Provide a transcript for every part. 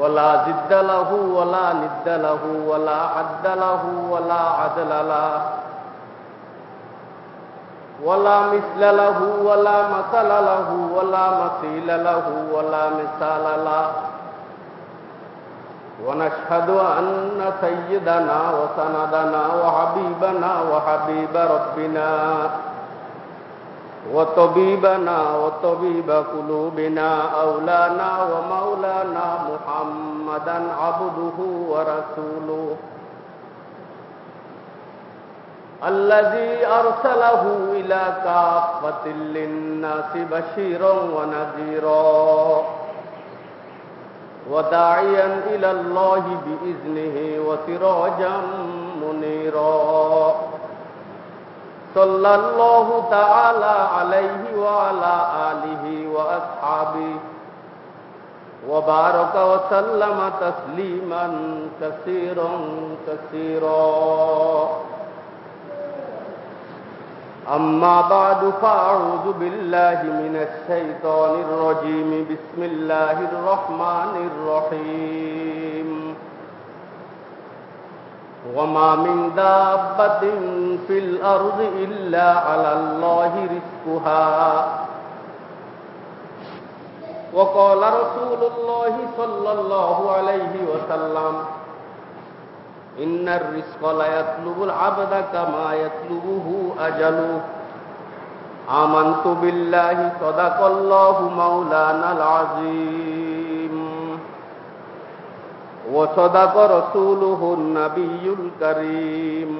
ولا ضد له ولا ند له ولا عد له ولا عدل له ولا مثل له ولا مثل له ولا مثيل له ولا مثال له ونشهد أن سيدنا وسندنا وحبيبنا وحبيب ربنا وطبيبنا وطبيب قلوبنا أولانا ومولانا محمدا عبده ورسوله الذي أرسله إلى كافة للناس بشيرا ونذيرا وداعيا إلى الله بإذنه وسراجا منيرا صلى الله تعالى عليه وعلى آله وأصحابه وبارك وسلم تسليما كثيرا كثيرا. أما بعد فأعوذ بالله من الشيطان الرجيم. بسم الله الرحمن الرحيم. وما من دابة في الأرض إلا على الله رزقها. وقال رسول الله صلى الله عليه وسلم إن الرزق لا يطلب العبد كما يطلبه أجله آمنت بالله صدق الله مولانا العظيم وصدق رسوله النبي الكريم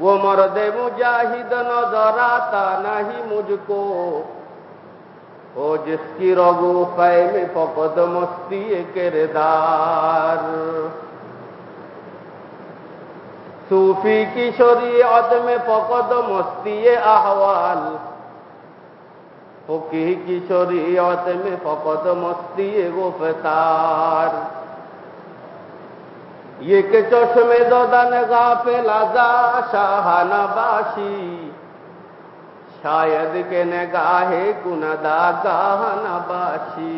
वो मर्द मुजाहिद नज़र आता नहीं मुझको। वो जिसकी रगो फै में फकद मस्ती किरदार। सूफी की शरीयत में फकद मस्ती अहवाल। फकी की शरीयत में फकद मस्ती गुफ्तार ये के चश्मे ददन गाफिल आजा शाहाना बाशी शायद के नगाहे कुनदा গাহানা বাসি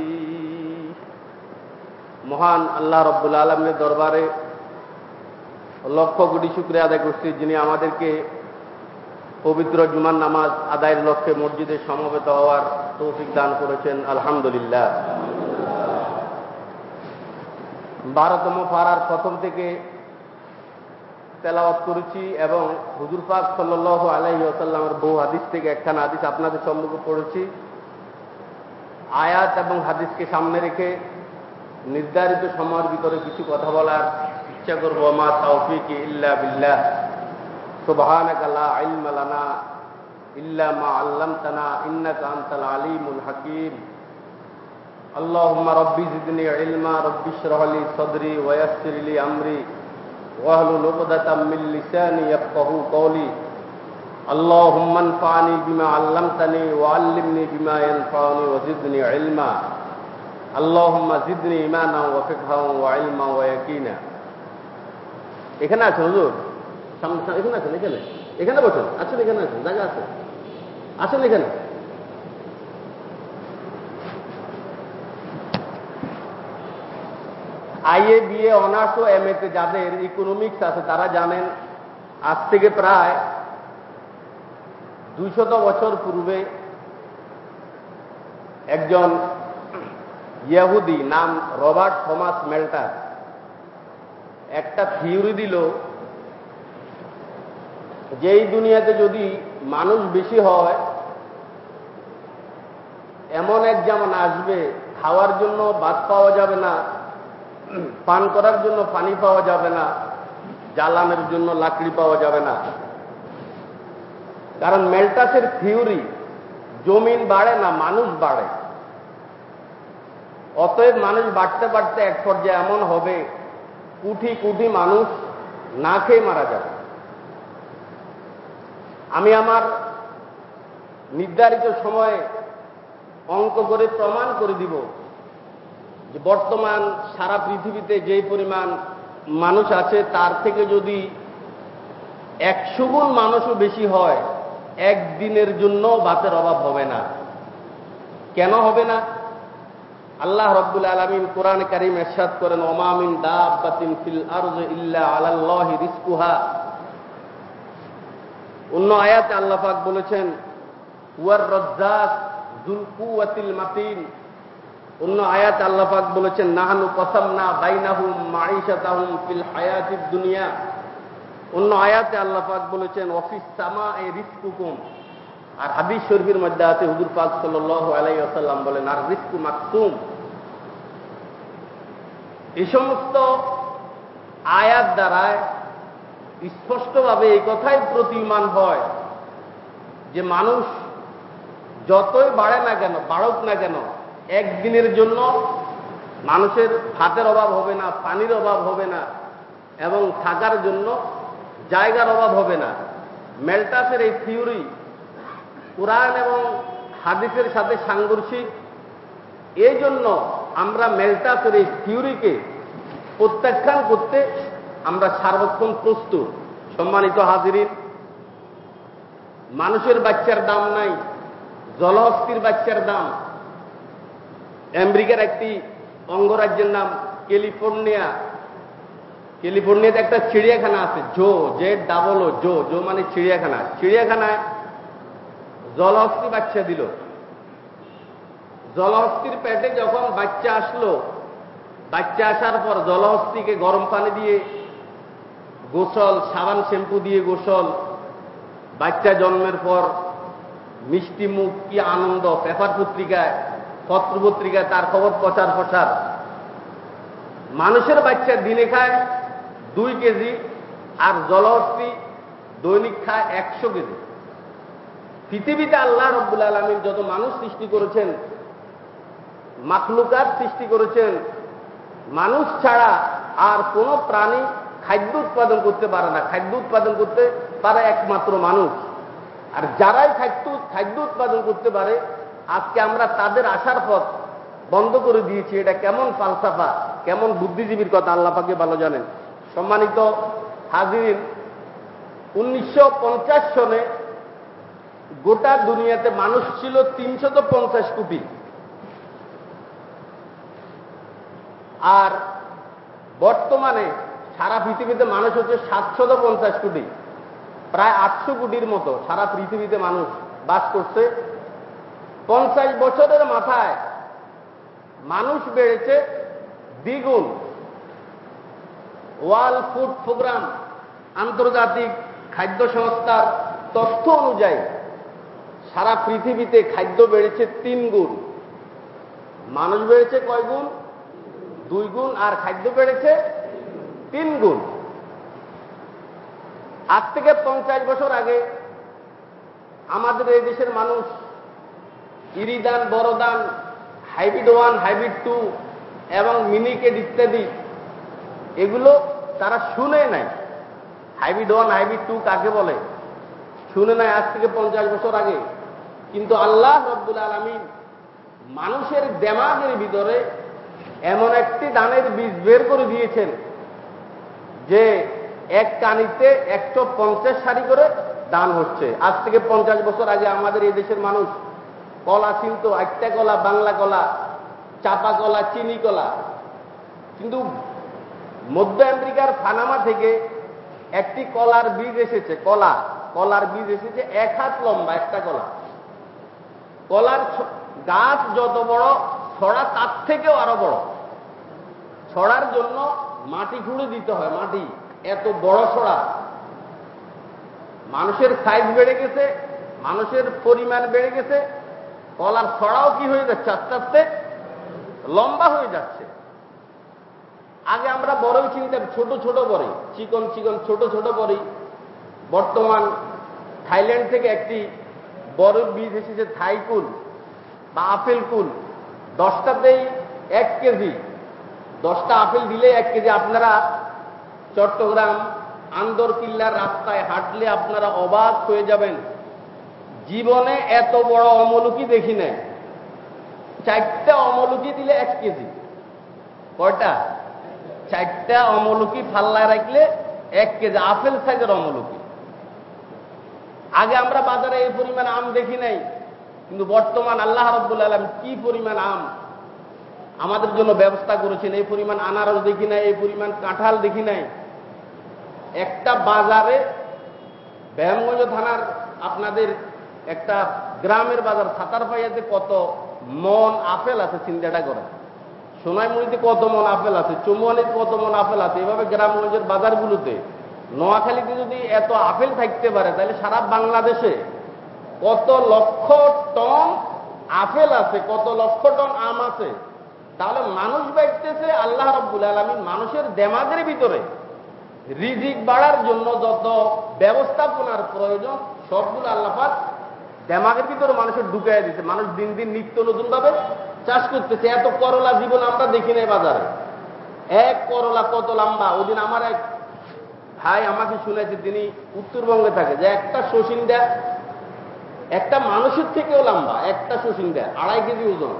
মহান আল্লাহ রব্বুল আলমের দরবারে লক্ষ কোটি শুক্রিয়া আদায় করছি যিনি আমাদেরকে পবিত্র জুমান নামাজ আদায়ের লক্ষ্যে মসজিদে সমবেত হওয়ার তৌফিক দান করেছেন আলহামদুলিল্লাহ বারোতম পাড়ার প্রথম থেকে তেলাওয়াত করেছি এবং হুজুর পাক সাল্লাহ আলাইহি আসাল্লামের বহু হাদিস থেকে একখানা হাদিস আপনাদের সম্মুখে পড়েছি। আয়াত এবং হাদিসকে সামনে রেখে নির্ধারিত সময়ের ভিতরে কিছু কথা বলার ইচ্ছা করব। মা তৌফিক ইল্লা বিল্লাহ। সুবহানাকা লা ইলমা ইল্লা মা আল্লামতানা ইন্নাকা আনতাল আলিমুল হাকিম। اللهم ربي زدني علما ربي اشرح لي صدري ويسر لي امري واحلل عقدة من لساني يفقه قولي اللهم انفعني بما علمتني وعلمني بما ينفعني وزدني علما আল্লাহুম্মা জিদনি ইমানা ওয়া ফিকহা ওয়া ইলমা ওয়া ইয়াকিনা এখানে আছেন হুজুর সামনে সামনে- এখানে আছেন এখানে এখানে বসেন আছেন এখানে আছেন জায়গা আছে আছেন এখানে আইএ, বিএ, অনার্স ও এম তে যাদের ইকোনমিক্স আছে, তারা জানেন আজ থেকে প্রায় দুইশত বছর পূর্বে একজন ইয়াহুদি নাম রবার্ট থমাস মেল্টার একটা থিওরি দিল যে এই দুনিয়াতে যদি মানুষ বেশি হয়, এমন এক যেমন আসবে, খাওয়ার জন্য বাদ পাওয়া যাবে না পান করার জন্য পানি পাওয়া যাবে না, জ্বালানোর জন্য লাকড়ি পাওয়া যাবে না। কারণ মেল্টাসের থিওরি, জমিন বাড়ে না মানুষ বাড়ে। অতএব মানুষ বাড়তে বাড়তে এক পর্যায়ে এমন হবে কুঠি কুঠি মানুষ না খেয়ে মারা যাবে। আমি আমার নির্ধারিত সময়ে অঙ্ক করে প্রমাণ করে দিব। যে বর্তমান সারা পৃথিবীতে যেই পরিমাণ মানুষ আছে, তার থেকে যদি একশো গুণ মানুষও বেশি হয়, একদিনের জন্য ভাতের অভাব হবে না। কেন হবে না? আল্লাহ রব্বুল আলমিন কোরআন কারিম এরশাদ করেন ওমামিন দাবাতিন ফিল অন্য আয়াতে আল্লাহ পাক বলেছেন, ওয়ার রজ্জাক জুল কুওয়াতিল মাতিন। অন্য আয়াত আল্লাহ পাক বলেছেন, নাহানু কসামনা বাইনাহুম মাঈশাতাহুম ফিল হায়াতিদ দুনিয়া। অন্য আয়াতে আল্লাহ পাক বলেছেন অফিস সামা এ রিস্কুকুম আর হাদিস শরীফের মধ্যে আছে, হুজুর পাক সাল্লাল্লাহু আলাইহি ওয়াসাল্লাম বলেন, আর রিস্কু মাকসুম। এই সমস্ত আয়াত দ্বারায় স্পষ্টভাবে এই কথাই প্রতীয়মান হয় যে মানুষ যতই বাড়ে না কেন, বাড়ুক না কেন একদিনের জন্য মানুষের ভাতের অভাব হবে না, পানির অভাব হবে না এবং থাকার জন্য জায়গার অভাব হবে না। মেলটাসের এই থিওরি কোরআন এবং হাদিসের সাথে সাংঘর্ষিক। এই জন্য আমরা মেলটাসের এই থিওরিকে প্রত্যাখ্যান করতে আমরা সার্বক্ষণ প্রস্তুত। সম্মানিত হাজিরিন, মানুষের বাচ্চার দাম নাই জলহস্তির বাচ্চার দাম। আমেরিকার একটি অঙ্গরাজ্যের নাম ক্যালিফোর্নিয়া। ক্যালিফোর্নিয়াতে একটা চিড়িয়াখানা আছে, জো, জে ডাবল ও, জো জো মানে চিড়িয়াখানা। চিড়িয়াখানায় জলহস্তি বাচ্চা দিল। জলহস্তির পেটে যখন বাচ্চা আসলো, বাচ্চা আসার পর জলহস্তিকে গরম পানি দিয়ে গোসল, সাবান, শ্যাম্পু দিয়ে গোসল, বাচ্চা জন্মের পর মিষ্টি মুখ, কি আনন্দ, পেপার পত্রিকায় পত্র পত্রিকায় তার খবর প্রচার প্রচার মানুষের বাচ্চা দিনে খায় দুই কেজি আর জলহস্তি দৈনিক খায় একশো কেজি। পৃথিবীতে আল্লাহ রব্বুল আলমীর যত মানুষ সৃষ্টি করেছেন মাখলুকার সৃষ্টি করেছেন, মানুষ ছাড়া আর কোন প্রাণী খাদ্য উৎপাদন করতে পারে না। খাদ্য উৎপাদন করতে পারে একমাত্র মানুষ। আর যারাই খাদ্য খাদ্য উৎপাদন করতে পারে আজকে আমরা তাদের আসার পথ বন্ধ করে দিয়েছি। এটা কেমন ফালসাফা কেমন বুদ্ধিজীবীর কথা আল্লাহ পাকে ভালো জানেন। সম্মানিত হাজির উনিশশো সনে গোটা দুনিয়াতে মানুষ ছিল তিনশত পঞ্চাশ কোটি। আর বর্তমানে সারা পৃথিবীতে মানুষ হচ্ছে সাতশত পঞ্চাশ কোটি। প্রায় আটশো কোটির মতো সারা পৃথিবীতে মানুষ বাস করছে। পঞ্চাশ বছরের মাথায় মানুষ বেড়েছে দ্বিগুণ। ওয়ার্ল্ড ফুড প্রোগ্রাম আন্তর্জাতিক খাদ্য সংস্থার তথ্য অনুযায়ী সারা পৃথিবীতে খাদ্য বেড়েছে তিন গুণ মানুষ বেড়েছে কয় গুণ দুই গুণ আর খাদ্য বেড়েছে তিন গুণ আজ থেকে পঞ্চাশ বছর আগে আমাদের এই দেশের মানুষ ইরিদান বড়দান হাইব্রিড ওয়ান, হাইব্রিড টু এবং মিনিকেট ইত্যাদি। এগুলো তারা শুনে নাই। হাইব্রিড ওয়ান, হাইব্রিড টু কাকে বলে? শুনে নাই আজ থেকে পঞ্চাশ বছর আগে। কিন্তু আল্লাহ রব্বুল আলমী মানুষের দেমাগের ভিতরে এমন একটি দানের বীজ বের করে দিয়েছেন যে এক কানিতে একশো পঞ্চাশ সারি করে দান হচ্ছে। আজ থেকে পঞ্চাশ বছর আগে আমাদের এই দেশের মানুষ কলা চিনত একটা কলা, বাংলা কলা, চাপা কলা, চিনি কলা। কিন্তু মধ্য আমেরিকার ফানামা থেকে একটি কলার বীজ এসেছে, কলা। কলার বীজ এসেছে এক হাত লম্বা একটা কলা। কলার গাছ যত বড়, ছড়া তার থেকেও আরও বড়। ছড়ার জন্য মাটি খুঁড়ে দিতে হয়, মাটি। এত বড় ছড়া। মানুষের সাইজ বেড়ে গেছে, মানুষের পরিমাণ বেড়ে গেছে কলার ছড়াও কি হয়ে যাচ্ছে? আস্তে আস্তে লম্বা হয়ে যাচ্ছে। আগে আমরা বড়ই চিনতাম, ছোট ছোট বড়ই, চিকন চিকন, ছোট ছোট বড়ই। বর্তমান থাইল্যান্ড থেকে একটি বড় বীজ এসেছে থাইকুল বা আপেল কুল। দশটাতেই এক কেজি। দশটা আপেল দিলে এক কেজি। আপনারা চট্টগ্রাম আন্দর কিল্লার রাস্তায় হাঁটলে আপনারা অবাক হয়ে যাবেন। জীবনে এত বড় অমলুকি দেখি নাই। চারটা অমলুকি দিলে এক কেজি। কয়টা? চারটা অমলুকি ফাল্লায় রাখলে এক কেজি, আপেল সাইজের অমলুকি। আগে আমরা বাজারে এই পরিমাণ আম দেখি নাই, কিন্তু বর্তমান আল্লাহ রব্বুল আলম কি পরিমাণ আম আমাদের জন্য ব্যবস্থা করেছেন। এই পরিমাণ আনারস দেখি নাই, এই পরিমাণ কাঁঠাল দেখি নাই। একটা বাজারে ব্যায়ামগঞ্জ থানার আপনাদের একটা গ্রামের বাজার সাতার পাইয়াতে কত মন আপেল আছে, চিন্তাটা করে সোনাইমুড়িতে কত মন আপেল আছে চৌমুয়ানিতে কত মন আপেল আছে, এভাবে গ্রামগঞ্জের বাজারগুলোতে। নোয়াখালীতে যদি এত আপেল থাকতে পারে, তাহলে সারা বাংলাদেশে কত লক্ষ টন আপেল আছে, কত লক্ষ টন আম আছে। তাহলে মানুষ বাইতেছে আল্লাহ রব্বুল আলমী মানুষের দেমাগের ভিতরে। রিজিক বাড়ার জন্য যত ব্যবস্থাপনার প্রয়োজন, সবগুলো আল্লাহাক দেমাগের ভিতরে মানুষের ঢুকাই দিচ্ছে মানুষ দিন দিন নিত্য নতুন ভাবে চাষ করতেছে। এত করলা জীবন আমরা দেখি নাই বাজারে। এক করলা কত লম্বা? ওদিন আমার এক ভাই আমাকে শুনেছে তিনি উত্তরবঙ্গে থাকে। যে একটা শশিন্দা একটা মানুষের থেকেও লম্বা, একটা শশিন্দা আড়াই কেজি ওজন।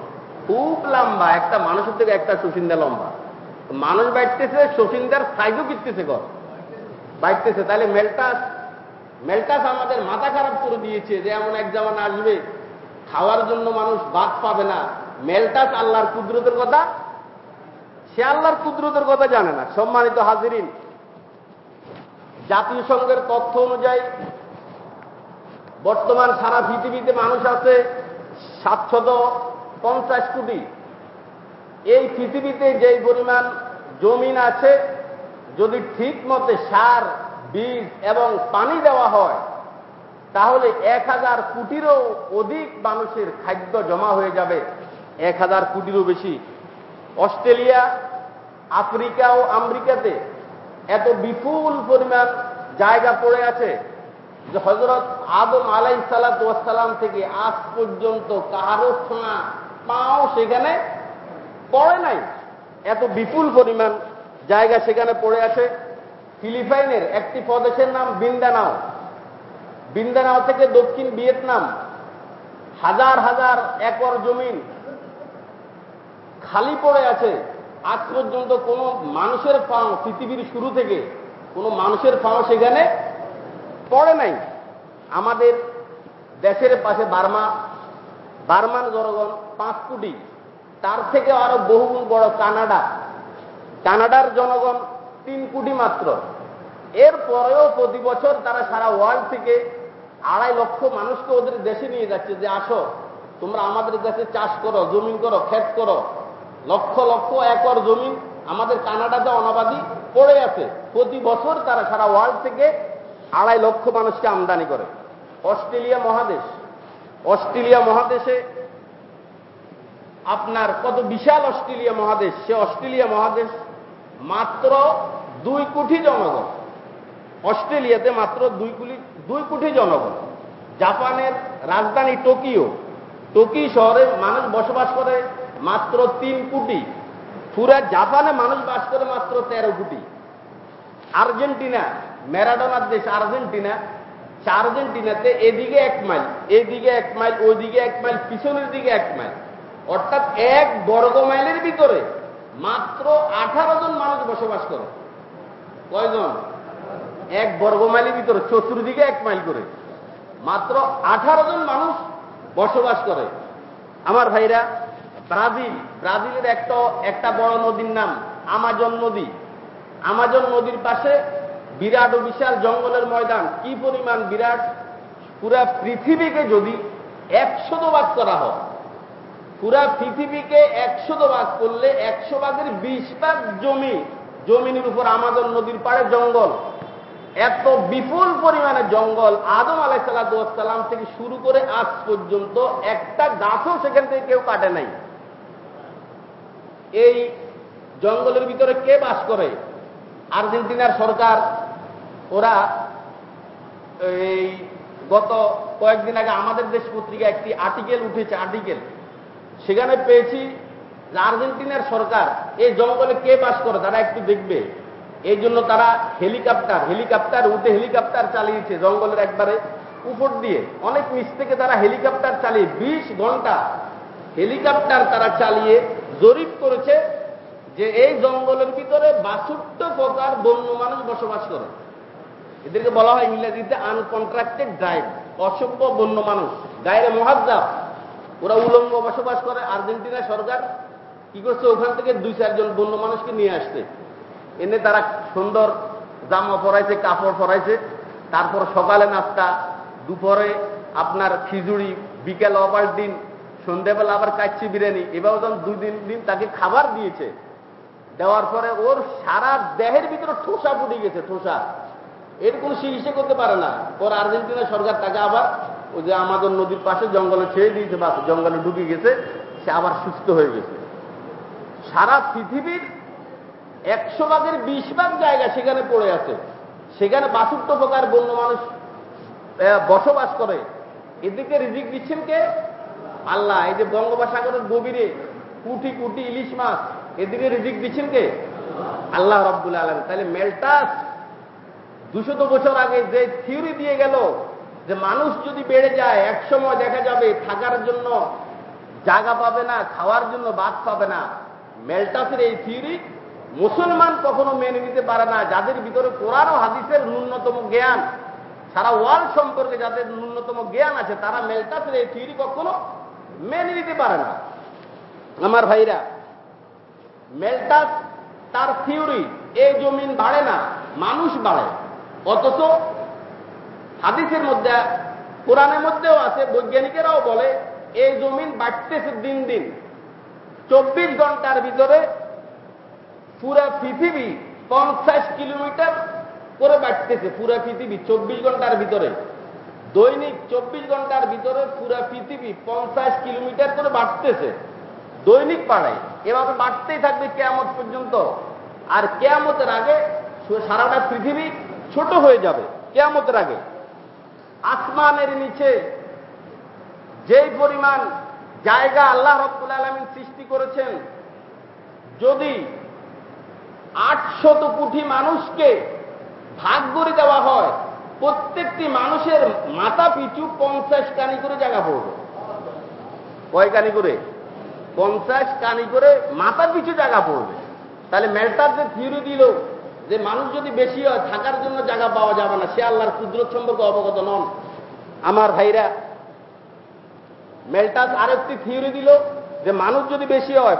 খুব লম্বা, একটা মানুষের থেকে একটা শশিন্দা লম্বা। মানুষ বাইতেছে শশিন্দার সাইজও কিনতেছে ঘর বাইতেছে তাহলে মেলটাস মেলটাস আমাদের মাথা খারাপ করে দিয়েছে যে এমন এক জামান আসবে, খাওয়ার জন্য মানুষ বাদ পাবে না। মেলটাস আল্লাহর কুদরতের কথা? সে আল্লাহর কুদরতের কথা জানে না। সম্মানিত হাজিরিন, জাতীয় সংঘের তথ্য অনুযায়ী বর্তমান সারা পৃথিবীতে মানুষ আছে সাতশত পঞ্চাশ কোটি। এই পৃথিবীতে যেই পরিমাণ জমিন আছে, যদি ঠিক মতে সার বীজ এবং পানি দেওয়া হয়, তাহলে এক হাজার কোটিরও অধিক মানুষের খাদ্য জমা হয়ে যাবে। এক হাজার কোটিরও বেশি। অস্ট্রেলিয়া, আফ্রিকা ও আমেরিকাতে এত বিপুল পরিমাণ জায়গা পড়ে আছে যে হজরত আদম আলাই সালাতাম থেকে আজ পর্যন্ত কারও ছোঁয়া পাও সেখানে পড়ে নাই। এত বিপুল পরিমাণ জায়গা সেখানে পড়ে আছে। ফিলিপাইনের একটি প্রদেশের নাম বিন্দানাও। বিন্দানাও থেকে দক্ষিণ ভিয়েতনাম। হাজার হাজার একর জমিন খালি পড়ে আছে। আজ পর্যন্ত কোনো মানুষের পাও পৃথিবীর শুরু থেকে কোনো মানুষের পাও সেখানে পড়ে নাই। আমাদের দেশের পাশে বার্মা, বার্মান জনগণ পাঁচ কোটি। তার থেকে আরও বহুগুণ বড় কানাডা। কানাডার জনগণ তিন কোটি মাত্র। এর পরেও প্রতি বছর তারা সারা ওয়ার্ল্ড থেকে আড়াই লক্ষ মানুষকে ওদের দেশে নিয়ে যাচ্ছে যে আসো, তোমরা আমাদের দেশে চাষ করো জমিন করো, ক্ষেত করো। লক্ষ লক্ষ একর জমিন আমাদের কানাডাতে অনাবাদী পড়ে আছে। প্রতি বছর তারা সারা ওয়ার্ল্ড থেকে আড়াই লক্ষ মানুষকে আমদানি করে। অস্ট্রেলিয়া মহাদেশ। অস্ট্রেলিয়া মহাদেশে আপনার কত বিশাল অস্ট্রেলিয়া মহাদেশ, সে অস্ট্রেলিয়া মহাদেশ মাত্র দুই কোটি জনগণ। অস্ট্রেলিয়াতে মাত্র দুই কোটি দুই কোটি জনগণ। জাপানের রাজধানী টোকিও। টোকিও শহরে মানুষ বসবাস করে মাত্র তিন কোটি। পুরা জাপানে মানুষ বাস করে মাত্র তেরো কোটি। আর্জেন্টিনা, ম্যারাডোনার দেশ আর্জেন্টিনা। আর্জেন্টিনাতে এদিকে এক মাইল, এদিকে এক মাইল, ওইদিকে এক মাইল, পিছনের দিকে এক মাইল। অর্থাৎ এক বর্গ মাইলের ভিতরে মাত্র আঠারো জন মানুষ বসবাস করে। কয়জন? এক বর্গ মাইলের ভিতরে চতুর্দিকে এক মাইল করে। মাত্র আঠারো জন মানুষ বসবাস করে। আমার ভাইরা, ব্রাজিল। ব্রাজিলের একটা একটা বড় নদীর নাম আমাজন নদী। আমাজন নদীর পাশে বিরাট ও বিশাল জঙ্গলের ময়দান। কি পরিমাণ বিরাট? পুরা পৃথিবীকে যদি একশো ভাগ করা হয়, পুরা পৃথিবীকে একশো ভাগ করলে একশো ভাগের বিশ ভাগ জমি, জমিনের উপর আমাজন নদীর পাড়ে জঙ্গল। এত বিপুল পরিমাণে জঙ্গল আদম আলাইসাল্লাম থেকে শুরু করে আজ পর্যন্ত একটা গাছও সেখান থেকে কেউ কাটে নাই। এই জঙ্গলের ভিতরে কে বাস করে? আর্জেন্টিনার সরকার। ওরা এই গত কয়েকদিন আগে আমাদের দেশ পত্রিকা একটি আর্টিকেল উঠেছে, আর্টিকেল। সেখানে পেয়েছি আর্জেন্টিনার সরকার এই জঙ্গলে কে বাস করে? তারা একটু দেখবে। এই জন্য তারা হেলিকপ্টার হেলিকপ্টার উঠে হেলিকপ্টার চালিয়েছে জঙ্গলের একবারে উপর দিয়ে। অনেক নিচ থেকে তারা হেলিকপ্টার চালিয়ে, বিশ ঘণ্টা হেলিকপ্টার তারা চালিয়ে জরিপ করেছে যে এই জঙ্গলের ভিতরে বাষট্টি প্রকার বন্য মানুষ বসবাস করে। এদেরকে বলা হয় ইংরেজিতে আনকন্ট্রাক্টেড ড্রাইভ অসভ্য বন্য মানুষ। গায়ের মহাজাব ওরা উলঙ্গ বসবাস করে। আর্জেন্টিনা সরকার কি করছে? ওখান থেকে দুই চারজন বন্য মানুষকে নিয়ে আসছে। এনে তারা সুন্দর জামা পরাইছে, কাপড় পরাইছে। তারপর সকালে নাস্তা, দুপুরে আপনার খিচুড়ি, বিকেল অবার দিন সন্ধ্যেবেলা আবার কাচ্ছি বিরিয়ানি। এবার যখন দুই দিন দিন তাকে খাবার দিয়েছে, দেওয়ার পরে ওর সারা দেহের ভিতরে ঠোসা ফুটে গেছে, ঠোসা। এর কোনো চিকিৎসা করতে পারে না। ওর আর্জেন্টিনা সরকার তাকে আবার ওই যে আমাদের নদীর পাশে জঙ্গলে ছেড়ে দিয়েছে বা জঙ্গলে ঢুকে গেছে, সে আবার সুস্থ হয়ে গেছে। সারা পৃথিবীর একশো ভাগের বিশ ভাগ জায়গা সেখানে পড়ে আছে। সেখানে বাষট্ট প্রকার বন্য মানুষ বসবাস করে। এদিকে রিজিক দিচ্ছেন কে? আল্লাহ। এই যে বঙ্গোপসাগরের গভীরে কুটি কুটি ইলিশ মাছ, এদিকে রিজিক দিচ্ছেন কে? আল্লাহ রব্বুল আলম তাহলে মেলটাস দুশত বছর আগে যে থিওরি দিয়ে গেল যে মানুষ যদি বেড়ে যায়, এক সময় দেখা যাবে থাকার জন্য জায়গা পাবে না, খাওয়ার জন্য বাদ পাবে না। মেলটাসের এই থিওরি মুসলমান কখনো মেনে নিতে পারে না। যাদের ভিতরে কোরআন ও হাদিসের ন্যূনতম জ্ঞান, সারা ওয়ার্ল্ড সম্পর্কে যাদের ন্যূনতম জ্ঞান আছে, তারা মেলটাসের এই থিওরি কখনো মেনে নিতে পারে না। আমার ভাইরা মেলটাস তার থিওরি এই জমিন বাড়ে না, মানুষ বাড়ে। অথচ হাদিসের মধ্যে, কোরআনের মধ্যেও আছে, বৈজ্ঞানিকেরাও বলে এই জমিন বাড়তেছে দিন দিন। চব্বিশ ঘণ্টার ভিতরে পুরা পৃথিবী পঞ্চাশ কিলোমিটার করে বাড়তেছে, পুরা পৃথিবী, চব্বিশ ঘণ্টার ভিতরে। দৈনিক চব্বিশ ঘণ্টার ভিতরে পুরা পৃথিবী পঞ্চাশ কিলোমিটার করে বাড়তেছে। দৈনিক বাড়ায় এভাবে বাড়তেই থাকবে কেয়ামত পর্যন্ত। আর কেয়ামতের আগে সারাটা পৃথিবী ছোট হয়ে যাবে, কেয়ামতের আগে। আসমানের নিচে যেই পরিমাণ জায়গা আল্লাহ রব্বুল আলমিন সৃষ্টি করেছেন, যদি আটশত কোটি মানুষকে ভাগ করে দেওয়া হয়। প্রত্যেকটি মানুষের মাথা পিছু পঞ্চাশ কানি করে জায়গা পড়বে। কয় কানি করে? পঞ্চাশ কানি করে মাথা পিছু জায়গা পড়বে। তাহলে মেলটার যে থিওরি দিল যে মানুষ যদি বেশি হয়, থাকার জন্য জায়গা পাওয়া যাবে না, সে আল্লাহর কুদরত সম্পর্কে অবগত নন। আমার ভাইরা মেলটাস আরেকটি থিওরি দিল যে মানুষ যদি বেশি হয়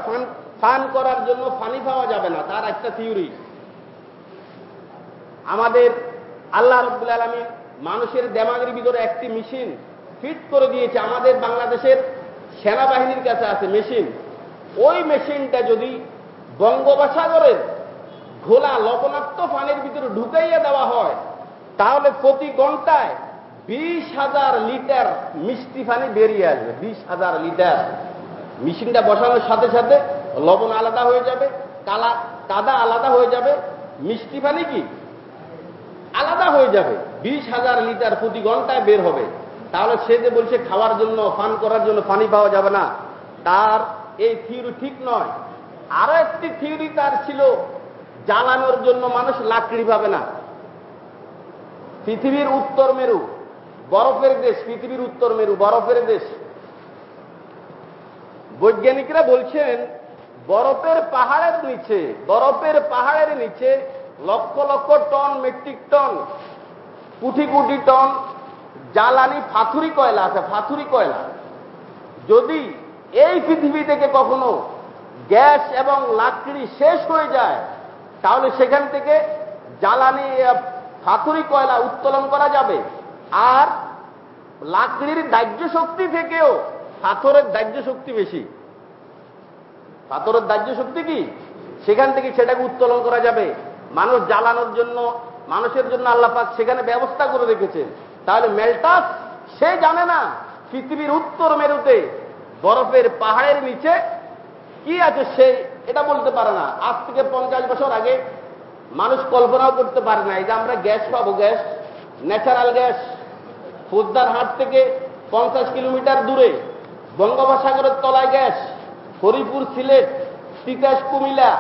ফান করার জন্য ফানি পাওয়া যাবে না, তার একটা থিওরি। আমাদের আল্লাহ রব্বুল আলমী মানুষের দেমাগের ভিতরে একটি মেশিন ফিট করে দিয়েছে, আমাদের বাংলাদেশের সেনাবাহিনীর কাছে আছে মেশিন। ওই মেশিনটা যদি বঙ্গোপসাগরের ঘোলা লবণাক্ত পানির ভিতরে ঢুকাইয়া দেওয়া হয়, তাহলে প্রতি ঘন্টায় বিশ হাজার লিটার মিষ্টি পানি বেরিয়ে আসবে, বিশ হাজার লিটার। মেশিনটা বসানোর সাথে সাথে লবণ আলাদা হয়ে যাবে, কালা, কাদা আলাদা হয়ে যাবে, মিষ্টি পানি কি? আলাদা হয়ে যাবে, বিশ হাজার লিটার প্রতি ঘন্টায় বের হবে। তাহলে সে যে বলছে খাওয়ার জন্য, পান করার জন্য পানি পাওয়া যাবে না, তার এই থিওরি ঠিক নয়। আরও একটি থিওরি তার ছিল, জ্বালানোর জন্য মানুষ লাকড়ি পাবে না। পৃথিবীর উত্তর মেরু, বরফের দেশ, পৃথিবীর উত্তর মেরু, বরফের দেশ। বৈজ্ঞানিকরা বলছেন বরফের পাহাড়ের নিচে, বরফের পাহাড়ের নিচে lakh lakh ton metric ton, কুটি কুটি টন জ্বালানি ফাথুরি কয়লা আছে, ফাথুরি কয়লা। যদি এই পৃথিবী থেকে কখনো গ্যাস এবং লাকড়ি শেষ হয়ে যায়, তাহলে সেখান থেকে জ্বালানি ফাথুরি কয়লা উত্তোলন করা যাবে। আর লাকড়ির দাহ্য শক্তি থেকেও পাথরের দাহ্য শক্তি বেশি। পাথরের দাহ্য শক্তি কি? সেখান থেকে সেটাকে উত্তোলন করা যাবে। মানুষ জ্বালানোর জন্য, মানুষের জন্য আল্লাপাক সেখানে ব্যবস্থা করে রেখেছেন। তাহলে মেলটাস, সে জানে না পৃথিবীর উত্তর মেরুতে, বরফের পাহাড়ের নিচে কি আছে সে, এটা বলতে পারে না। আজ থেকে পঞ্চাশ বছর আগে মানুষ কল্পনাও করতে পারে না, এই যে আমরা গ্যাস পাবো, গ্যাস, ন্যাচারাল গ্যাস। ফুদ্দার হাট থেকে পঞ্চাশ কিলোমিটার দূরে, বঙ্গোপসাগরের তলায় গ্যাস। হরিপুর সিলেট তিতাস কুমিল্লা,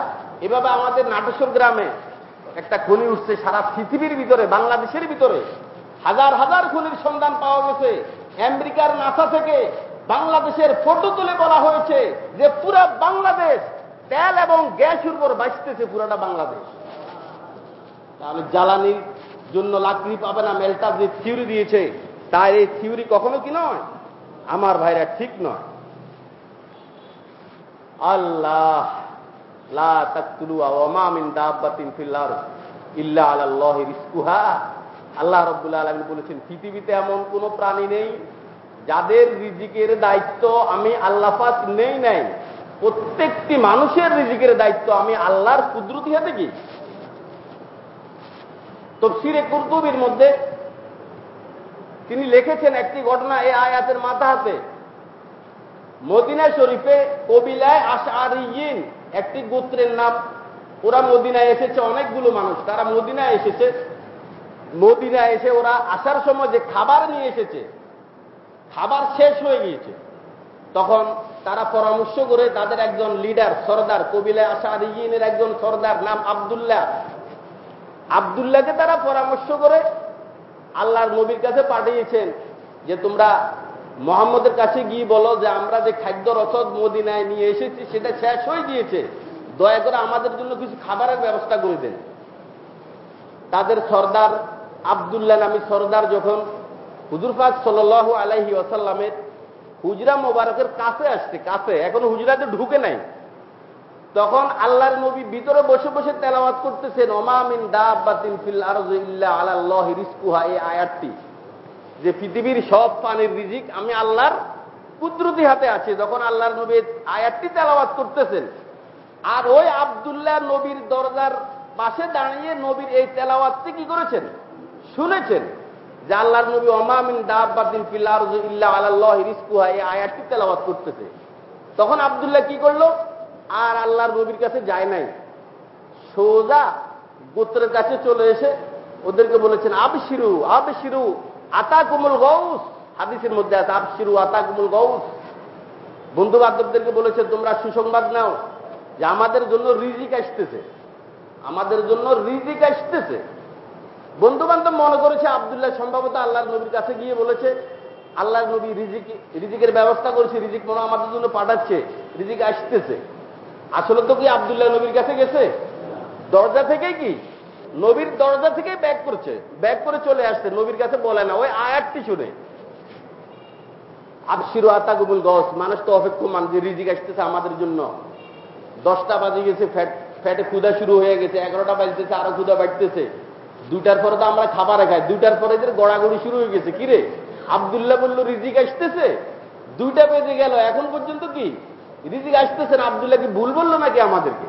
এভাবে আমাদের নাটেশ্বর গ্রামে একটা খনি উঠছে সারা পৃথিবীর ভিতরে, বাংলাদেশের ভিতরে। হাজার হাজার খনির সন্ধান পাওয়া গেছে। আমেরিকার নাসা থেকে বাংলাদেশের ফটো তুলে বলা হয়েছে যে পুরা বাংলাদেশ তেল এবং গ্যাসের উপর বাঁচতেছে পুরাটা বাংলাদেশ। তাহলে জ্বালানির জন্য লাকড়ি পাবে না মেলটা যে থিওরি দিয়েছে, তার এই থিওরি কখনো কি নয়? আমার ভাইরা ঠিক নয়। আল্লাহ, লা তাকতুলু ওমা দাব্বাতিন ফিল আরদ ইল্লা আলাল্লাহি রিজকুহা। আল্লাহ রাব্বুল বলেছেন, পৃথিবীতে এমন কোন প্রাণী নেই যাদের রিজিকের দায়িত্ব আমি আল্লাপাক নেই নাই। প্রত্যেকটি মানুষের রিজিকের দায়িত্ব আমি আল্লাহর কুদরতি হাতে কি? তফসিরে কুরতুবির মধ্যে তিনি লিখেছেন একটি ঘটনা এ আয়াতের মাথা হাতে মদিনা শরীফে কবিলায় আশারিয়িন একটি গোত্রের নাম। ওরা মদিনায় এসেছে, অনেকগুলো মানুষ। তারা মদিনায় এসেছে। মদিনায় এসে ওরা আসার সময় যে খাবার নিয়ে এসেছে, খাবার শেষ হয়ে গিয়েছে। তখন তারা পরামর্শ করে তাদের একজন লিডার, সর্দার, কবিলায় আশারিয়িনের একজন সর্দার নাম আবদুল্লাহ। আবদুল্লাহকে তারা পরামর্শ করে আল্লাহর নবীর কাছে পাঠিয়েছেন যে তোমরা মোহাম্মদের কাছে গিয়ে বলো যে, আমরা যে খাদ্য রসদ মদিনায় নিয়ে এসেছি, সেটা শেষ হয়ে গিয়েছে। দয়া করে আমাদের জন্য কিছু খাবারের ব্যবস্থা করে দেন। তাদের সর্দার আবদুল্লাহ নামী সর্দার যখন হুজুর পাক সাল আলাইহি ওসাল্লামের হুজরা মোবারকের কাছে আসছে, কাছে, এখন হুজরাতে ঢুকে নাই, তখন আল্লাহর নবী ভিতরে বসে বসে তেলাওয়াত করতেছেন ওমামিন দাবাতিন ফিল আরজ ইল্লা আলাল্লাহ রিস্কুহা এই আয়াতটি। যে পৃথিবীর সব পানির রিজিক আমি আল্লাহর কুদরতি হাতে আছে। যখন আল্লাহর নবী আয়াতটি তেলাওয়াত করতেছেন, আর ওই আবদুল্লাহ নবীর দরজার পাশে দাঁড়িয়ে নবীর এই তেলাওয়াতটি কি করেছেন? শুনেছেন যে আল্লাহর নবী অমামিন দাবাতিন ফিল আরজ ইল্লা আলাল্লাহ রিস্কুহা এই আয়াতটি তেলাওয়াত করতেছে। তখন আবদুল্লাহ কি করল? আর আল্লাহর নবীর কাছে যায় নাই। সোজা গোত্রের কাছে চলে এসে ওদেরকে বলেছেন, আবশিরু আবশিরু আতা কুমুল গৌস। হাদিসের মধ্যে আছে, আবশিরু আতা কুমুল গৌস। বন্ধু বান্ধবদেরকে বলেছে, তোমরা সুসংবাদ নাও যে আমাদের জন্য রিজিক আসতেছে। আমাদের জন্য রিজিক আসতেছে। বন্ধু বান্ধব মনে করেছে, আবদুল্লাহ সম্ভবত আল্লাহর নবীর কাছে গিয়ে বলেছে, আল্লাহর নবী রিজিক, রিজিকের ব্যবস্থা করেছে, রিজিক মনে আমাদের জন্য পাঠাচ্ছে, রিজিক আসতেছে। আসলে তো কি আবদুল্লাহ নবীর কাছে গেছে? দরজা থেকে কি? নবীর দরজা থেকেই ব্যাক করছে। ব্যাক করে চলে আসছে। নবীর কাছে বলে না, ওই আয়াতটি শুনে আবশিরু আতাগুবুল গস মানুষ তো অপেক্ষমান যে রিজিক আসতেছে আমাদের জন্য। দশটা বাজে গেছে, ফ্যাট, ফ্যাটে ক্ষুদা শুরু হয়ে গেছে, এগারোটা বাজতেছে, আরও ক্ষুদা বাড়তেছে। দুটার পরে তো আমরা খাবার খাই। দুটার পরে যে গড়াগড়ি শুরু হয়ে গেছে। কিরে আবদুল্লাহ বলল, রিজিক আসতেছে? দুইটা বেজে গেল। এখন পর্যন্ত কি? রিজিক আসতেছে না? আবদুল্লাহ কি ভুল বলল নাকি আমাদেরকে?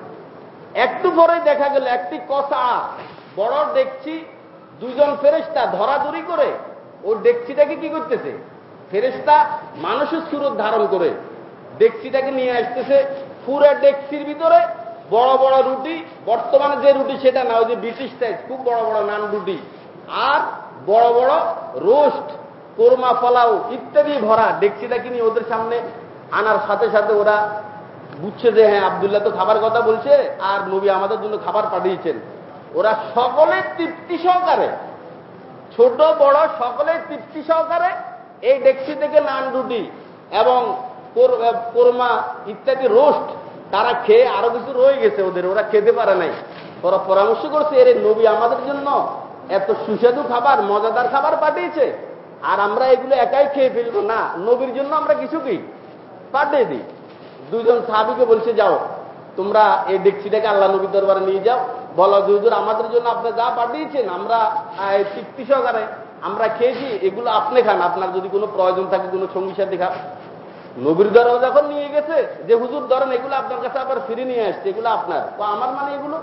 একটু পরে দেখা গেল, একটি কষা বড় ডেকছি দুইজন ফেরেস্তা ধরাধরি করে ও ডেকচিটাকে কি করতেছে? ফেরেস্তা মানুষের সুরত ধারণ করে, ডেকচিটাকে নিয়ে আসতেছে পুরো ডেকচির ভিতরে বড় বড় রুটি, বর্তমানে যে রুটি সেটা না, ওই যে ব্রিটিশ টাইপ খুব বড় বড় নান রুটি আর বড় বড় রোস্ট, কোরমা ফলাও ইত্যাদি ভরা ডেকচিটাকে নিয়ে ওদের সামনে আনার সাথে সাথে ওরা বুঝছে যে হ্যাঁ আবদুল্লাহ তো খাবার কথা বলছে আর নবী আমাদের জন্য খাবার পাঠিয়েছেন। ওরা সকলে তৃপ্তি সহকারে, ছোট, বড় সকলে তৃপ্তি সহকারে এই ডেকসি থেকে নান রুটি এবং কোরমা ইত্যাদি রোস্ট তারা খেয়ে আরও কিছু রয়ে গেছে ওদের, ওরা খেতে পারে নাই। ওরা পরামর্শ করছে, এর নবী, আমাদের জন্য এত সুস্বাদু খাবার, মজাদার খাবার পাঠিয়েছে, আর আমরা এগুলো একাই খেয়ে ফেলব। না, নবীর জন্য আমরা কিছু কি? পাঠিয়ে দিই। দুজন সাহাবিকে বলছে, যাও। তোমরা এই ডেকচিটাকে আল্লাহ নবী দরবারে নিয়ে যাও। বলো, হুজুর আমাদের জন্য আপনি যা পাঠিয়েছেন, আমরা তৃপ্তি সহকারে আমরা খেয়েছি, এগুলো আপনি খান। আপনার যদি কোনো প্রয়োজন থাকে, কোনো সঙ্গী সাথে খান। নবীর দরবার যখন নিয়ে গেছে, যে, হুজুর, ধরেন এগুলো আপনার কাছে আবার ফিরে নিয়ে আসছে, এগুলো আপনার। তো আমার মানে এগুলো?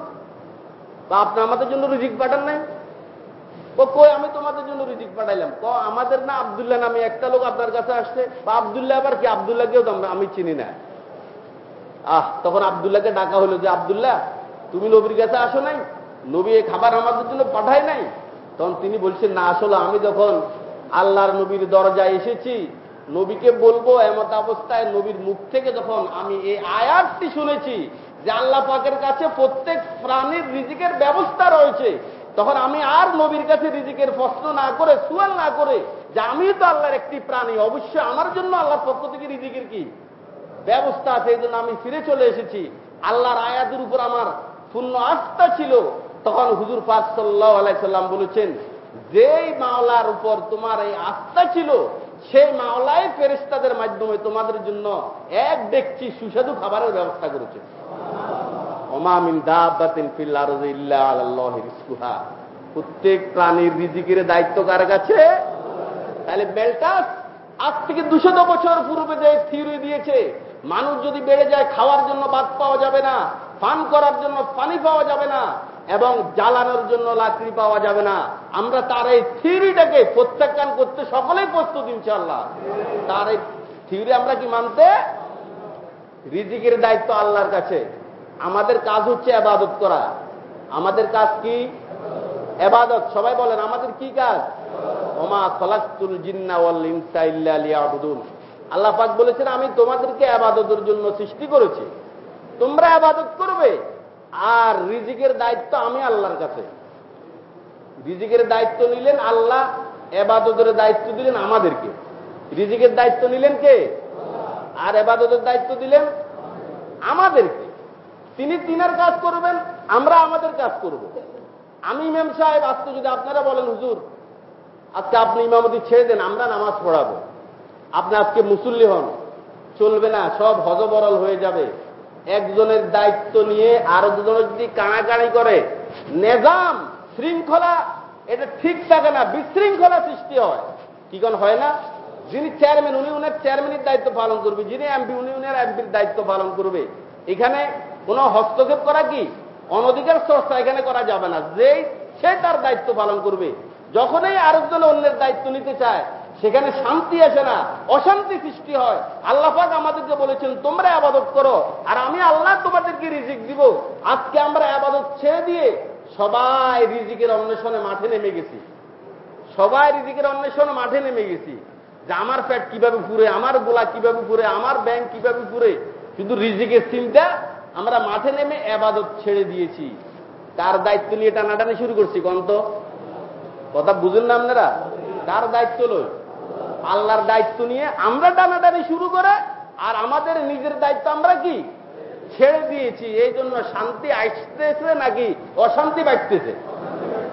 বা আপনি আমাদের জন্য রিজিক পাঠান নাই? ও কই আমি তোমাদের জন্য রিজিক পাঠাইলাম। ক, আমাদের না আবদুল্লাহ নামে একটা লোক আপনার কাছে আসছে। বা আবদুল্লাহ আবার কি? আবদুল্লাহকেও তো আমি চিনি না। আহ, তখন আবদুল্লাহকে ডাকা হলো যে, আবদুল্লাহ, তুমি নবীর কাছে আসো নাই? নবী এই খাবার আমাদের জন্য পাঠায় নাই? তখন তিনি বলছেন, না, আসলে আমি যখন আল্লাহর নবীর দরজায় এসেছি, নবীকে বলব এমত অবস্থায় নবীর মুখ থেকে যখন আমি এই আয়াতটি শুনেছি যে আল্লাহ পাকের কাছে প্রত্যেক প্রাণীর রিজিকের ব্যবস্থা রয়েছে, তখন আমি আর নবীর কাছে রিজিকের প্রশ্ন না করে, সুয়াল না করে যে আমি তো আল্লাহর একটি প্রাণী, অবশ্যই আমার জন্য আল্লাহর পক্ষ থেকে রিজিকের কি? ব্যবস্থা আছে এই জন্য আমি ফিরে চলে এসেছি। আল্লাহর আয়াতের উপর আমার পূর্ণ আস্থা ছিল। তখন হুজুর পাক সাল্লাহ আলাইসাল্লাম বলেছেন যেই মাওলার উপর তোমার এই আস্থা ছিল সেই মাওলাই ফেরিস্তাদের মাধ্যমে তোমাদের জন্য এক ডেকচি সুস্বাদু খাবারের ব্যবস্থা করেছে। অমামিন দাবাতিন ফিল্লাহ প্রত্যেক প্রাণীর রিজিকের দায়িত্ব কার কাছে? তাহলে বেলটাস আজ থেকে দুশত বছর পূর্বে যে থিওরি দিয়েছে মানুষ যদি বেড়ে যায়, খাওয়ার জন্য বাদ পাওয়া যাবে না, পান করার জন্য পানি পাওয়া যাবে না, এবং জ্বালানোর জন্য লাকড়ি পাওয়া যাবে না, আমরা তার এই থিওরিটাকে প্রত্যাখ্যান করতে সকলেই প্রস্তুত ইনশাল্লাহ তার এই থিওরি আমরা কি মানতে? রিজিকের দায়িত্ব আল্লাহর কাছে। আমাদের কাজ হচ্ছে আবাদত করা। আমাদের কাজ কি? এবাদত সবাই বলেন, আমাদের কি কাজ? ওমা খলাকুল জিন্না ওয়াল ইনসা ইল্লা লিয়াবুদুন। আল্লাহ পাক বলেছেন, আমি তোমাদেরকে আবাদতের জন্য সৃষ্টি করেছি। তোমরা আবাদত করবে। আর রিজিকের দায়িত্ব আমি আল্লাহর কাছে। রিজিকের দায়িত্ব নিলেন আল্লাহ এবাদতের দায়িত্ব দিলেন আমাদেরকে। রিজিকের দায়িত্ব নিলেন কে? আর এবাদতের দায়িত্ব দিলেন আমাদেরকে। তিনি তিনার কাজ করবেন, আমরা আমাদের কাজ করব। আমি ইমাম সাহেব, আজকে যদি আপনারা বলেন, হুজুর, আজকে আপনি ইমামতি ছেড়ে দেন, আমরা নামাজ পড়াবো। আপনি আজকে মুসল্লি হন, চলবে না, সব হজবরল হয়ে যাবে। একজনের দায়িত্ব নিয়ে আরও দুজনের যদি কানাকানি করে, নেজাম, শৃঙ্খলা, এটা ঠিক থাকে না, বিশৃঙ্খলা সৃষ্টি হয়। কি কোন হয় না? যিনি চেয়ারম্যান উনি উনার চেয়ারম্যানের দায়িত্ব পালন করবে, যিনি এমপি উনি উনার এমপির দায়িত্ব পালন করবে। এখানে কোনো হস্তক্ষেপ করা কি? অনধিকার চর্চা এখানে করা যাবে না। যেই, সে তার দায়িত্ব পালন করবে। যখনই আরেকজন অন্যের দায়িত্ব নিতে চায় সেখানে শান্তি আসে না, অশান্তি সৃষ্টি হয়। আল্লাহ পাক আমাদেরকে বলেছেন, তোমরা আবাদত করো, আর আমি আল্লাহ তোমাদেরকে রিজিক দিব। আজকে আমরা আবাদত ছেড়ে দিয়ে সবাই রিজিকের অন্বেষণে মাঠে নেমে গেছি। সবাই রিজিকের অন্বেষণে মাঠে নেমে গেছি। যে আমার পেট কীভাবে পুরে আমার গোলা কীভাবে পুরে আমার ব্যাংক কীভাবে পুরে কিন্তু রিজিকের চিন্তা, আমরা মাঠে নেমে আবাদত ছেড়ে দিয়েছি। তার দায়িত্ব নিয়ে টানাটানি শুরু করছি কন্ত কথা বুঝুন না আপনারা? কার দায়িত্ব লই? আল্লাহর দায়িত্ব নিয়ে আমরা টানাটানি শুরু করে, আর আমাদের নিজের দায়িত্ব আমরা কি? ছেড়ে দিয়েছি। এই জন্য শান্তি আসতেছে নাকি অশান্তি বাড়তেছে?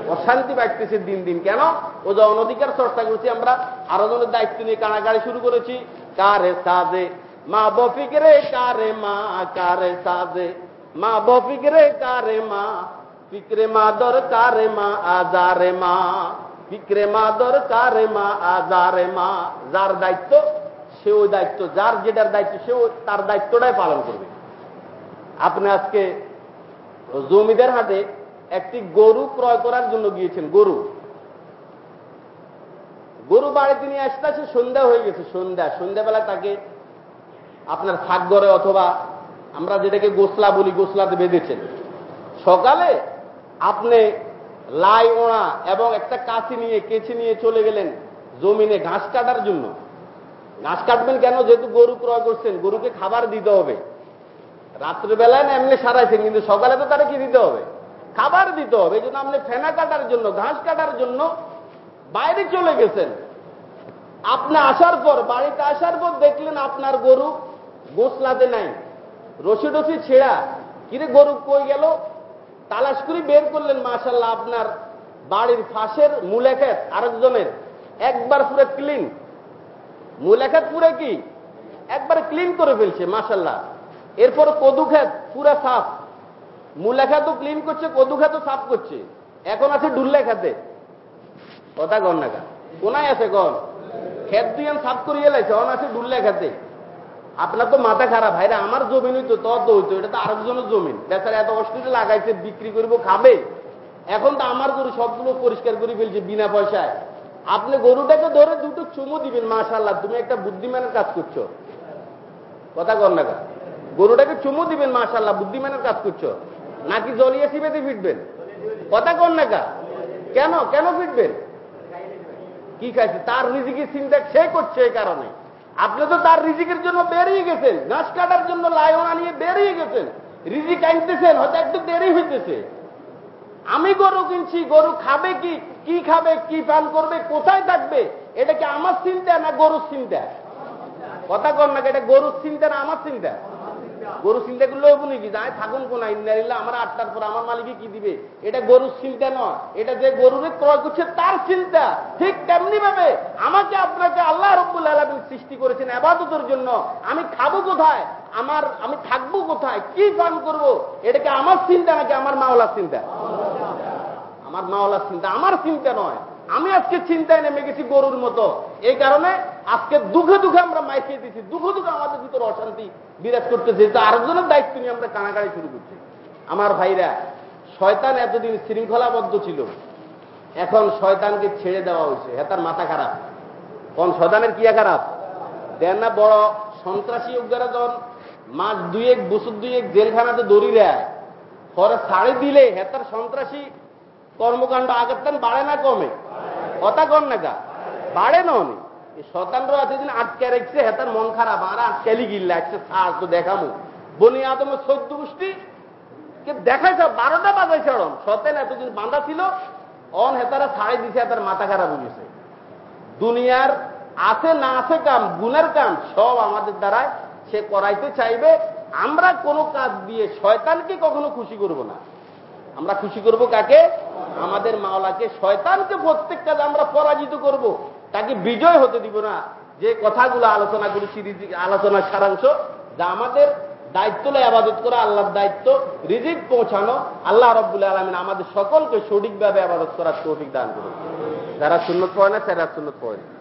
অশান্তি বাড়তেছে দিন দিন। কেন? ও যে অনধিকার চর্চা করছি আমরা। আরও জনের দায়িত্ব নিয়ে কানাকাড়ি শুরু করেছি। কারে সাজে? মা বফিকরে কারে মা, কারে সাজে? মা বফিকরে কারে মা, ফিক্রে মা দর কারে মা, আজারে মা। ফিক্রে মা দর কারে মা, আজারে মা, যার দায়িত্ব সে ওই দায়িত্ব, যার যেটার দায়িত্ব সে তার দায়িত্বটাই পালন করবে। আপনি আজকে জমিদের হাতে একটি গরু ক্রয় করার জন্য গিয়েছেন, গরু। গরু বাড়িতে নিয়ে আসতে সন্ধ্যা হয়ে গেছে, সন্ধ্যা। সন্ধ্যাবেলা তাকে আপনার সাগরে অথবা আমরা যেটাকে গোসলা বলি, গোসলাতে বেঁধেছেন। সকালে আপনি লাই ওড়া এবং একটা কাছি নিয়ে কেছি নিয়ে চলে গেলেন জমিনে ঘাস কাটার জন্য। ঘাস কাটবেন কেন? যেহেতু গরু ক্রয় করছেন, গরুকে খাবার দিতে হবে। রাত্রিবেলায় না এমনি সারাইছেন, কিন্তু সকালে তো তারা কি দিতে হবে? খাবার দিতে হবে, এই জন্য আপনি ফেনা কাটার জন্য, ঘাস কাটার জন্য বাইরে চলে গেছেন। আপনি আসার পর, বাড়িতে আসার পর দেখলেন আপনার গরু গোসলাতে নাই। রশি টসি ছেঁড়া। কিরে গরু কই গেল? তালাশ করে বের করলেন মাশাল্লাহ আপনার বাড়ির ফাঁসের মুলেখাত আরেকজনের। একবার পুরো ক্লিন মুলেখাত পুরো কি? একবার ক্লিন করে ফেলছে মাশাল্লাহ এরপর কদু খেত পুরা সাফ। মুলেখা তো ক্লিন করছে কদু খেত সাফ করছে। এখন আছে ডুল্লে খাতে। কথা গণ নাকা কোনায় আছে গণ খেত দুই সাফ করিয়ে লাইছে অন আছে ডুল্লে খাতে। আপনার তো মাথা খারাপ, ভাইরা, আমার জমিন হইতো তত হইতো, এটা তো আরেকজনের জমিন। বেচারা এত অসুবিধা লাগাইছে, বিক্রি করব, খাবে। এখন তো আমার গরু সবগুলো পরিষ্কার করে ফেলছে বিনা পয়সায়। আপনি গরুটাকে ধরে দুটো চুমু দিবেন মাশাল্লাহ তুমি একটা বুদ্ধিমানের কাজ করছ। কথা কর না গরুটাকে চুমু দিবেন মাশাল্লাহ বুদ্ধিমানের কাজ করছ। নাকি জলিয়ে সিবেতে ফিটবেন? কথা কর না কেন? কেন? ফিটবেন? কি খাইছে? তার রিজিকের চিন্তা সে করছে এই কারণে। আপনি তো তার রিজিকের জন্য বেরিয়ে গেছেন। গাছ কাটার জন্য লাইন আনিয়ে বেরিয়ে গেছেন। রিজিক আনতেছেন, হয়তো একটু দেরি হইতেছে। আমি গরু কিনছি, গরু খাবে কি কি খাবে, কি পান করবে, কোথায় থাকবে, এটা কি আমার চিন্তা না গরুর চিন্তা? কথা কর না, এটা গরুর চিন্তা না আমার চিন্তা? গরু চিন্তা করলে হব নাকি? যাই থাকুন কোন ইন্দারিল্লা আমার আটটার পর আমার মালিকে কি দিবে? এটা গরুর চিন্তা নয়, এটা যে গরুরে ক্রয় করছে তার চিন্তা ঠিক তেমনি ভাবে আমাকে আপনাকে আল্লাহ রব্বুল আলমিন সৃষ্টি করেছেন আবাদতের জন্য। আমি খাব কোথায়? আমার, আমি থাকব কোথায়? কি পান করব? এটা কি আমার চিন্তা নাকি আমার মাওলার চিন্তা আমার মাওলার চিন্তা আমার চিন্তা নয়। আমি আজকে চিন্তায় নেমে গেছি গরুর মতো। এই কারণে আজকে দুঃখে দুঃখে আমরা মাইকে দিচ্ছি দুঃখে দুঃখে আমাদের ভিতরে অশান্তি বিরাজ করতেছে। তো আরেকজনের দায়িত্ব নিয়ে আমরা কানাকাড়ি শুরু করছি। আমার ভাইরা, শয়তান এতদিন শৃঙ্খলাবদ্ধ ছিল। এখন শয়তানকে ছেড়ে দেওয়া হয়েছে। হ্যাঁ মাথা খারাপ। কোন শয়তানের কিয়া খারাপ? দেন না, বড় সন্ত্রাসী উগ্রা যখন মাস দুয়েক, বছর দুয়েক জেলখানাতে দড়ি দেয়, পরে ছাড়ে দিলে হ্যাঁ তার সন্ত্রাসী কর্মকাণ্ড আগের বাড়ে না কমে? কথা কম না গা? বাড়ে না অনেক। শতানরা আছে দিন আটকে রেখছে হ্যাঁ মন খারাপ। আর আটকালি গিল্লা একটা সার তো দেখামো। বনি আদমের সৈদ্য গোষ্ঠী। কে দেখাইছ, বারোটা বাজাই ছাড়ন সতেন এতদিন বাঁধা ছিল, অন হেতারা ছাড়ে দিছে তার মাথা খারাপ হয়ে গেছে। দুনিয়ার আছে না আছে কাম গুনার কাম, সব আমাদের দ্বারায় সে করাইতে চাইবে। আমরা কোনো কাজ দিয়ে শয়তানকে কখনো খুশি করব না। আমরা খুশি করব কাকে? আমাদের মাওলাকে। শয়তানকে প্রত্যেক কাজে আমরা পরাজিত করব, তাকে বিজয় হতে দিব না। যে কথাগুলো আলোচনা করেছি আলোচনার সারাংশ, যা আমাদের দায়িত্ব লয় আবাদত করা, আল্লাহর দায়িত্ব, রিজিক পৌঁছানো, আল্লাহ রব্বুল আলমিন আমাদের সকলকে সঠিকভাবে আবাদত করার তৌফিক দান করুন। যারা সুন্নত পড়ে না, তারা সুন্নত পড়ে না।